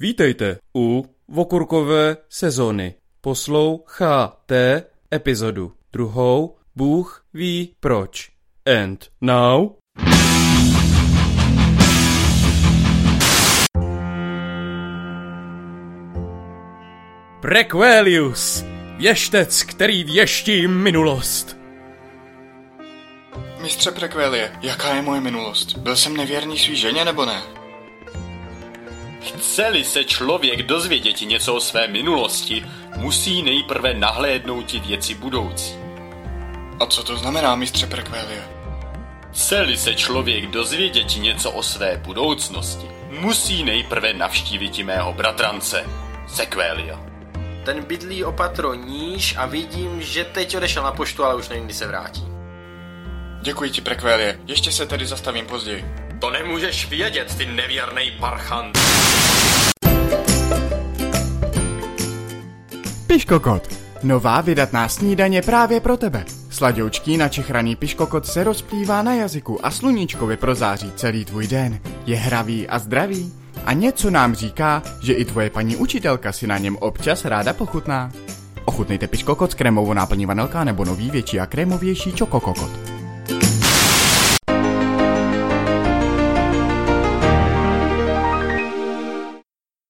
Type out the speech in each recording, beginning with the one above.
Vítejte u Vokurkové sezony. Posloucháte epizodu druhou Bůh ví proč. And now... Prequelius, věštec, který věští minulost. Mistře Prekvelie, jaká je moje minulost? Byl jsem nevěrný svý ženě nebo ne? Chce-li se člověk dozvědět něco o své minulosti, musí nejprve nahlédnout věci budoucí. A co to znamená, mistře Prekvelie? Chce-li se člověk dozvědět něco o své budoucnosti, musí nejprve navštívit mého bratrance, Sequelia. Ten bydlí opatro níž a vidím, že teď odešel na poštu, ale už nevím, kdy se vrátí. Děkuji ti, Prekvelie. Ještě se tedy zastavím později. To nemůžeš vědět, ty nevěrnej parchant. Piškokot. Nová vydatná snídaně právě pro tebe. Sladoučký načechraný piškokot se rozplývá na jazyku a sluníčkovi prozáří celý tvůj den. Je hravý a zdravý. A něco nám říká, že i tvoje paní učitelka si na něm občas ráda pochutná. Ochutnejte piškokot s krémovou náplní vanilka nebo nový větší a krémovější čokokokot.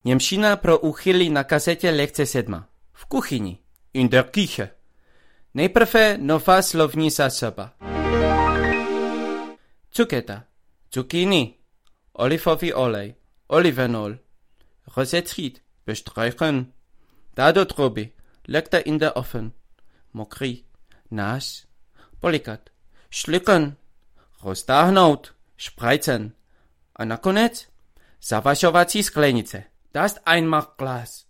Němčina pro uchyly na kasetě lekce sedma. V kuchyni. In der Küche. Nejprve nová slovní zásoba. Cuketa. Zucchini. Olivový olej. Olivenol. Rosetrit. Bestreichen. Dadotroby. Lekte in der Ofen. Mokrý. Nass. Polikat. Schlucken. Roztáhnout. Spreizen. A nakonec zavašovací sklenice. Das Einmachglas.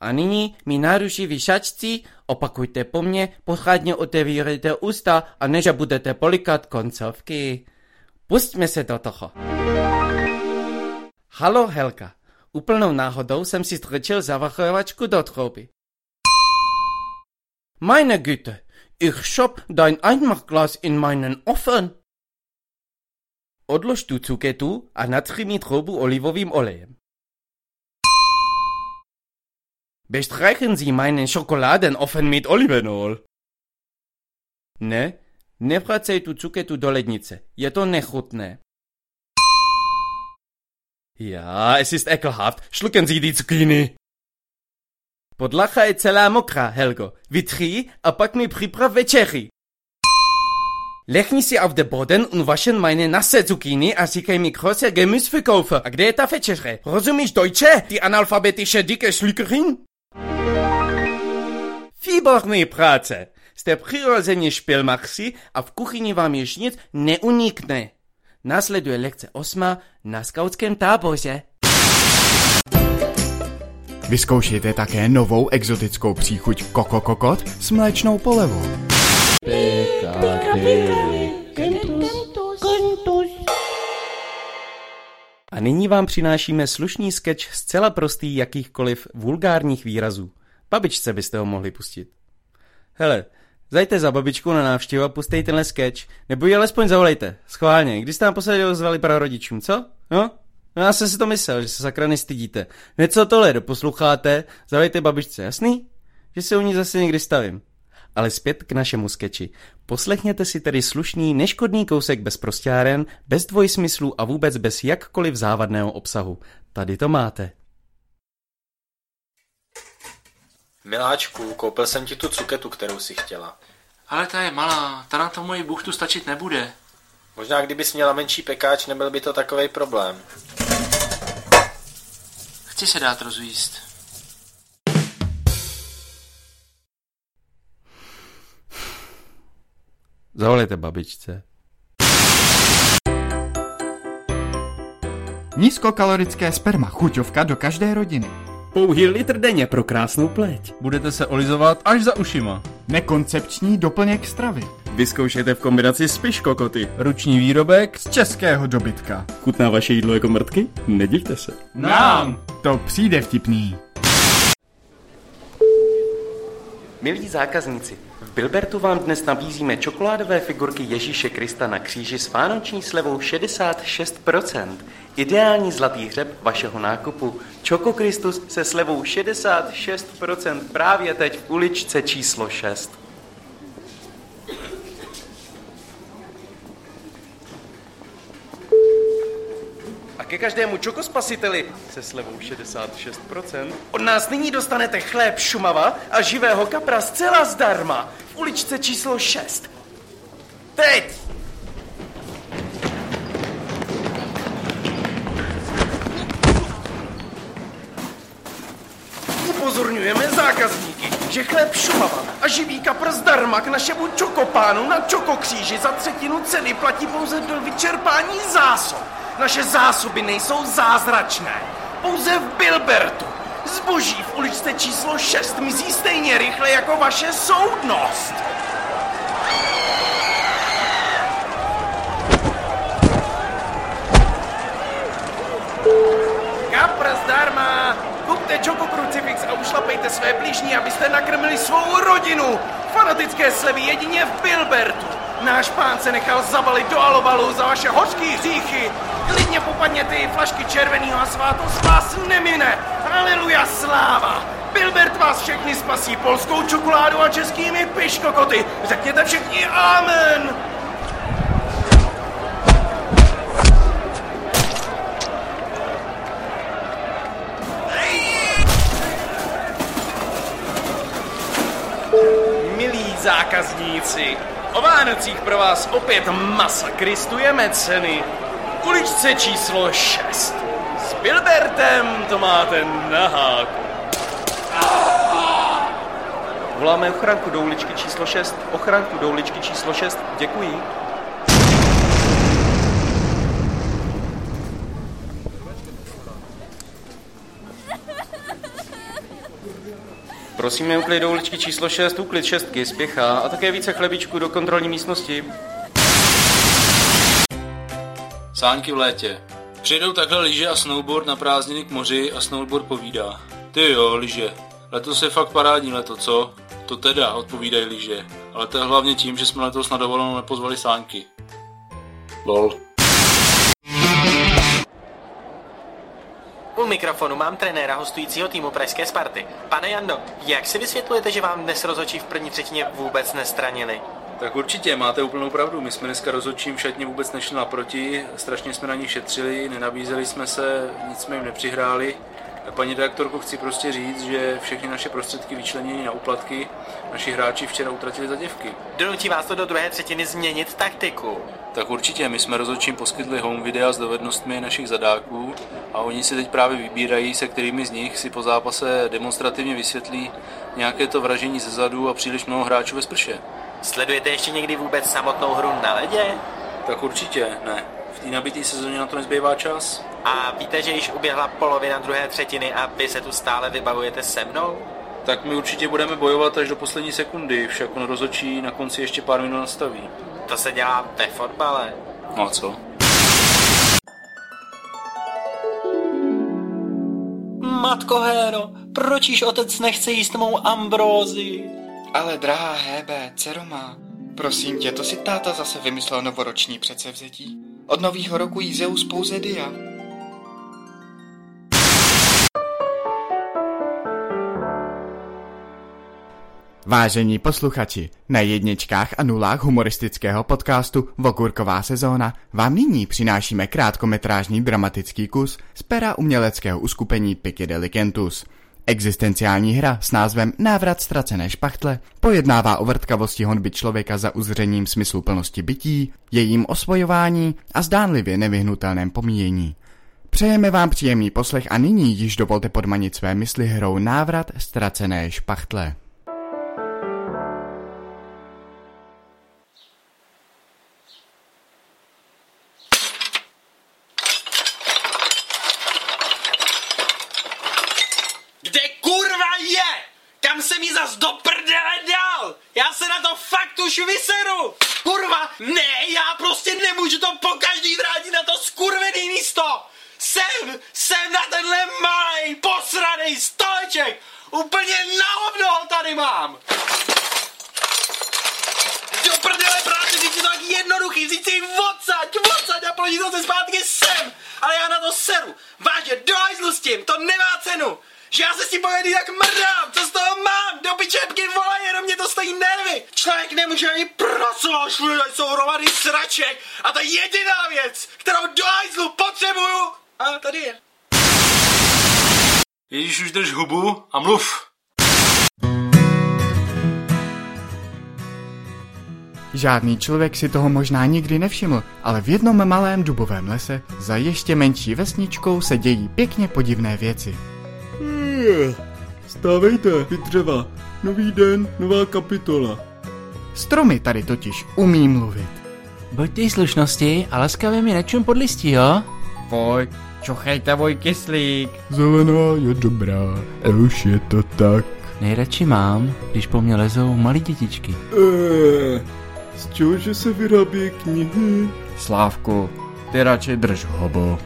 A nyní mi naruší vyšačci, opakujte po mně, pořádně otevírejte ústa a než budete polikat koncovky. Pustme se do toho. Halo Helka, úplnou náhodou jsem si strčil zavachovačku do trouby. Meine Güte, ich schop dein Einmachglas in meinen Ofen. Odlož tu cuketu a natři mi troubu olivovým olejem. Bestreichen Sie meinen Schokoladenofen mit Olivenol. Ne, nevracej tu cuketu do lednice, je to nechutné. Ja, es ist ekelhaft. Schlucken Sie die Zucchini. Podlacha je celá mokrá, Helgo. Vytří a pak mi připrav večeři. Lechni si auf den Boden und waschen meine nasse Zucchini a říkej mi große Gemüseverkäufer. A kde je ta večeře? Rozumíš Deutsche, die analphabetische dicke Schlückerin? Výborný práce. Jste přirozeně špilmachři a v kuchyni vám již nic neunikne. Následuje lekce osma na skautském táboře. Vyzkoušejte také novou exotickou příchuť kokokokot s mléčnou polevou. A nyní vám přinášíme slušný sketch zcela prostý jakýchkoliv vulgárních výrazů. Babičce byste ho mohli pustit. Hele, zajte za babičku na návštěvu a pustej tenhle sketch, nebo ji alespoň zavolejte, schválně, když jste nám posledně ozvali prarodičům, co? No? No já jsem si to myslel, že se sakra nestydíte. Něco tohle doposloucháte, zavolejte babičce, jasný? Že se u ní zase někdy stavím. Ale zpět k našemu skeči. Poslechněte si tedy slušný, neškodný kousek bez prostáren, bez dvojsmyslů a vůbec bez jakkoliv závadného obsahu. Tady to máte. Miláčku, koupil jsem ti tu cuketu, kterou si chtěla. Ale ta je malá, ta na to moji buchtu stačit nebude. Možná kdybys měla menší pekáč, nebyl by to takový problém. Chci se dát rozvíst. Zavolejte babičce. Nízkokalorické sperma, chuťovka do každé rodiny. Pouhý litr denně pro krásnou pleť. Budete se olizovat až za ušima. Nekoncepční doplněk stravy. Vyzkoušejte v kombinaci s piškokoty. Ruční výrobek Z českého dobytka. Chutná vaše jídlo jako mrtky? Nedivte se. nám. To přijde vtipný. Milí zákazníci, v Bilbertu vám dnes nabízíme čokoládové figurky Ježíše Krista na kříži s vánoční slevou 66%. Ideální zlatý hřeb vašeho nákupu. Čoko Kristus se slevou 66% právě teď v uličce číslo 6. ke každému čokospasiteli se slevou 66%. Od nás nyní dostanete chléb šumava a živého kapra zcela zdarma v uličce číslo 6. Teď! Upozorňujeme zákazníky, že chléb šumava a živý kapr zdarma k našemu čokopánu na čokokříži za třetinu ceny platí pouze do vyčerpání zásob. Naše zásoby nejsou zázračné. Pouze v Bilbertu. Zboží v uličce číslo 6 mizí stejně rychle jako vaše soudnost. Kapr zdarma! Kupte Choco Crucifix a ušlapejte své blížní, abyste nakrmili svou rodinu! Fanatické slevy jedině v Bilbertu! Náš pán se nechal zabalit do alobalu za vaše hořký hříchy! Klidně popadněte i flašky červeného a svátost vás nemine! Aleluja sláva! Bilbert vás všechny spasí polskou čokoládu a českými piškokoty! Řekněte všichni amen! Milí zákazníci, o Vánocích pro vás opět masakristujeme ceny. Uličce číslo 6. S Bilbertem to máte na háku. Voláme ochranku do uličky číslo 6. Ochranku do uličky číslo 6. Děkuji. Prosíme uklid do uličky číslo 6, uklid šestky, spěchá a také více chlebičku do kontrolní místnosti. Sáňky v létě. Přijedou takhle lyže a snowboard na prázdniny k moři a snowboard povídá. Ty jo, lyže. Letos je fakt parádní leto, co? To teda, odpovídají lyže. Ale to je hlavně tím, že jsme letos na dovolenou nepozvali sáňky. Lol. U mikrofonu mám trenéra hostujícího týmu Pražské Sparty. Pane Jando, jak si vysvětlujete, že vám dnes rozhodčí v první třetině vůbec nestranili? Tak určitě, máte úplnou pravdu. My jsme dneska rozhodčím v šatně vůbec nešli naproti, strašně jsme na nich šetřili, nenabízeli jsme se, nic jsme jim nepřihráli. Paní redaktorko, chci prostě říct, že všechny naše prostředky vyčlenění na úplatky naši hráči včera utratili za děvky. Donutí vás to do druhé třetiny změnit taktiku. Tak určitě, my jsme rozhodčím poskytli home videa s dovednostmi našich zadáků a oni si teď právě vybírají, se kterými z nich si po zápase demonstrativně vysvětlí nějaké to vražení ze zadu a příliš mnoho hráčů ve sprše. Sledujete ještě někdy vůbec samotnou hru na ledě? Tak určitě ne. V té nabité sezóně na to nezbývá čas. A víte, že již uběhla polovina druhé třetiny a vy se tu stále vybavujete se mnou? Tak my určitě budeme bojovat až do poslední sekundy, však on rozhodčí na konci ještě pár minut nastaví. To se dělá ve fotbale. No a co? Matko Héro, proč již otec nechce jíst mou ambrózi? Ale drahá Hebe, dcero má, prosím tě, to si táta zase vymyslel novoroční předsevzetí. Od nového roku jí Zeus pouze dia. Vážení posluchači, na jedničkách a nulách humoristického podcastu Vogurková sezóna vám nyní přinášíme krátkometrážní dramatický kus z pera uměleckého uskupení Piccadilly Kentus. Existenciální hra s názvem Návrat ztracené špachtle pojednává o vrtkavosti honby člověka za uzřením smyslu plnosti bytí, jejím osvojování a zdánlivě nevyhnutelném pomíjení. Přejeme vám příjemný poslech a nyní již dovolte podmanit své mysli hrou Návrat ztracené špachtle. nemám! Ty prdele práce, vždyť je to tak jednoduchý, vzít si odsaď, odsaď a položí se zpátky sem! Ale já na to seru, vážně, do s tím, to nemá cenu! Že já se s tím pojedu jak mrdám, co z toho mám, do pičepky vole, jenom mě to stojí nervy! Člověk nemůže ani pracovat, všude jsou hromady sraček a ta jediná věc, kterou do hajzlu potřebuju, a tady je. Ježíš, už drž hubu a mluv. Žádný člověk si toho možná nikdy nevšiml, ale v jednom malém dubovém lese za ještě menší vesničkou se dějí pěkně podivné věci. Stávejte, vy dřeva. Nový den, nová kapitola. Stromy tady totiž umí mluvit. Buďte slušnosti a laskavě mi nečum pod listí, jo? Poj, čochejte voj kyslík. Zelená je dobrá, a už je to tak. Nejradši mám, když po mně lezou malí dětičky. Eee, z čeho, že se vyrábí knihy? Slávku, ty radši drž hobo.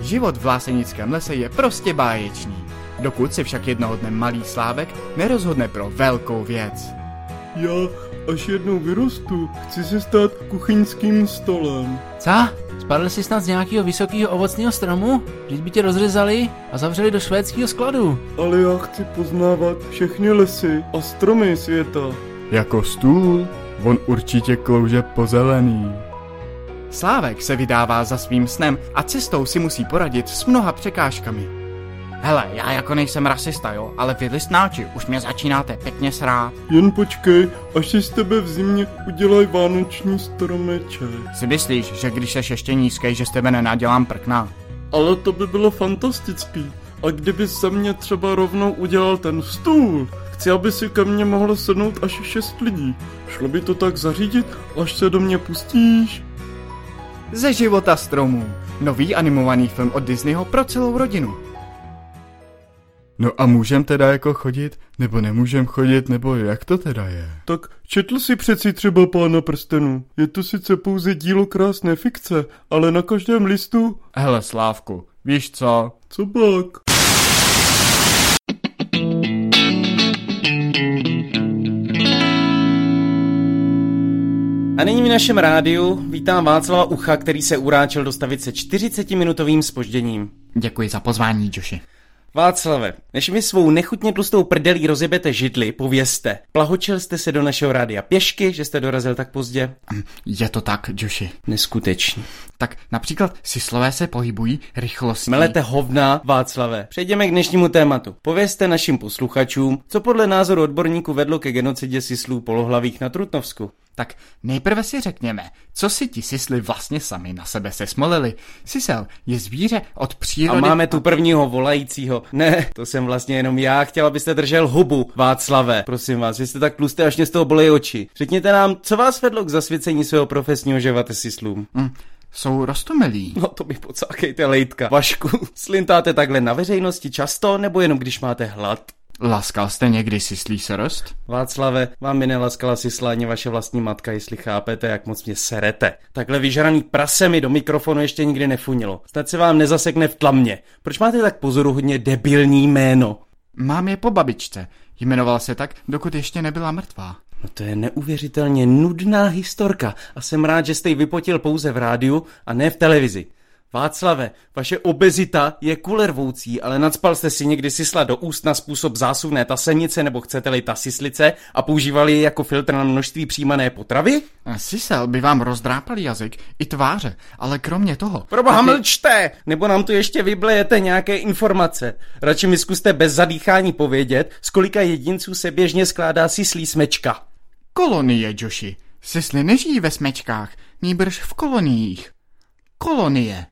Život v Lásenickém lese je prostě báječný, dokud se však jednoho dne malý Slávek nerozhodne pro velkou věc. Já, až jednou vyrostu, chci se stát kuchyňským stolem. Co? Spadl jsi snad z nějakého vysokého ovocného stromu? Vždyť by tě rozřezali a zavřeli do švédského skladu. Ale já chci poznávat všechny lesy a stromy světa. Jako stůl, on určitě klouže po zelený. Slávek se vydává za svým snem a cestou si musí poradit s mnoha překážkami. Hele, já jako nejsem rasista, jo, ale vy listnáči už mě začínáte pěkně srát. Jen počkej, až si z tebe v zimě udělaj vánoční stromeček. Si myslíš, že když seš ještě nízkej, že z tebe nenadělám prkna? Ale to by bylo fantastický. A kdyby ze mě třeba rovnou udělal ten stůl, chci, aby si ke mně mohlo sednout až šest lidí. Šlo by to tak zařídit, až se do mě pustíš? Ze života stromů. Nový animovaný film od Disneyho pro celou rodinu. No a můžem teda jako chodit, nebo nemůžem chodit, nebo jak to teda je? Tak četl si přeci třeba Pána prstenů. Je to sice pouze dílo krásné fikce, ale na každém listu... Hele Slávku, víš co? Co pak? A nyní v našem rádiu vítám Václava Ucha, který se uráčel dostavit se 40-minutovým spožděním. Děkuji za pozvání, Joši. Václave, než mi svou nechutně tlustou prdelí rozjebete židli, povězte. Plahočil jste se do našeho rádia pěšky, že jste dorazil tak pozdě? Je to tak, Joši. Neskutečný. Tak například sislové se pohybují rychlostí. Melete hovna, Václave. Přejdeme k dnešnímu tématu. Povězte našim posluchačům, co podle názoru odborníků vedlo ke genocidě sislů polohlavých na Trutnovsku. Tak nejprve si řekněme, co si ti sisly vlastně sami na sebe se smolili. Sisel je zvíře od přírody... A máme tu prvního volajícího. Ne, to jsem vlastně jenom já. Chtěl, abyste držel hubu, Václave. Prosím vás, vy jste tak tlusté, až mě z toho bolej oči. Řekněte nám, co vás vedlo k zasvěcení svého profesního života sislům. Mm, jsou rostomilí. No to mi pocákejte lejtka. Vašku, slintáte takhle na veřejnosti často, nebo jenom když máte hlad? Laskal jste někdy sislí srst? Václave, vám by nelaskala sisla ani vaše vlastní matka, jestli chápete, jak moc mě serete. Takhle vyžraný prase mi do mikrofonu ještě nikdy nefunilo. Snad se vám nezasekne v tlamě. Proč máte tak pozoruhodně debilní jméno? Mám je po babičce. Jmenoval se tak, dokud ještě nebyla mrtvá. No to je neuvěřitelně nudná historka a jsem rád, že jste ji vypotil pouze v rádiu a ne v televizi. Václave, vaše obezita je kulervoucí, ale nadspal jste si někdy sisla do úst na způsob zásuvné tasenice nebo chcete-li tasislice a používali ji jako filtr na množství přijímané potravy? Sisel by vám rozdrápal jazyk i tváře, ale kromě toho... Proboha taky- mlčte, nebo nám tu ještě vyblejete nějaké informace. Radši mi zkuste bez zadýchání povědět, z kolika jedinců se běžně skládá sislí smečka. Kolonie, Joši. Sisly nežijí ve smečkách, nýbrž v koloniích. Kolonie.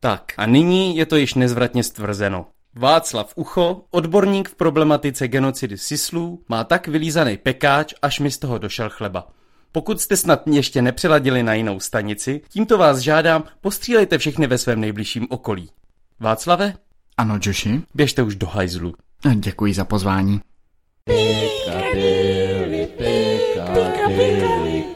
Tak, a nyní je to již nezvratně stvrzeno. Václav Ucho, odborník v problematice genocidy sislů, má tak vylízaný pekáč, až mi z toho došel chleba. Pokud jste snad ještě nepřeladili na jinou stanici, tímto vás žádám, postřílejte všechny ve svém nejbližším okolí. Václave, Ano, Joši? běžte už do hajzlu. Děkuji za pozvání. Pero pícale.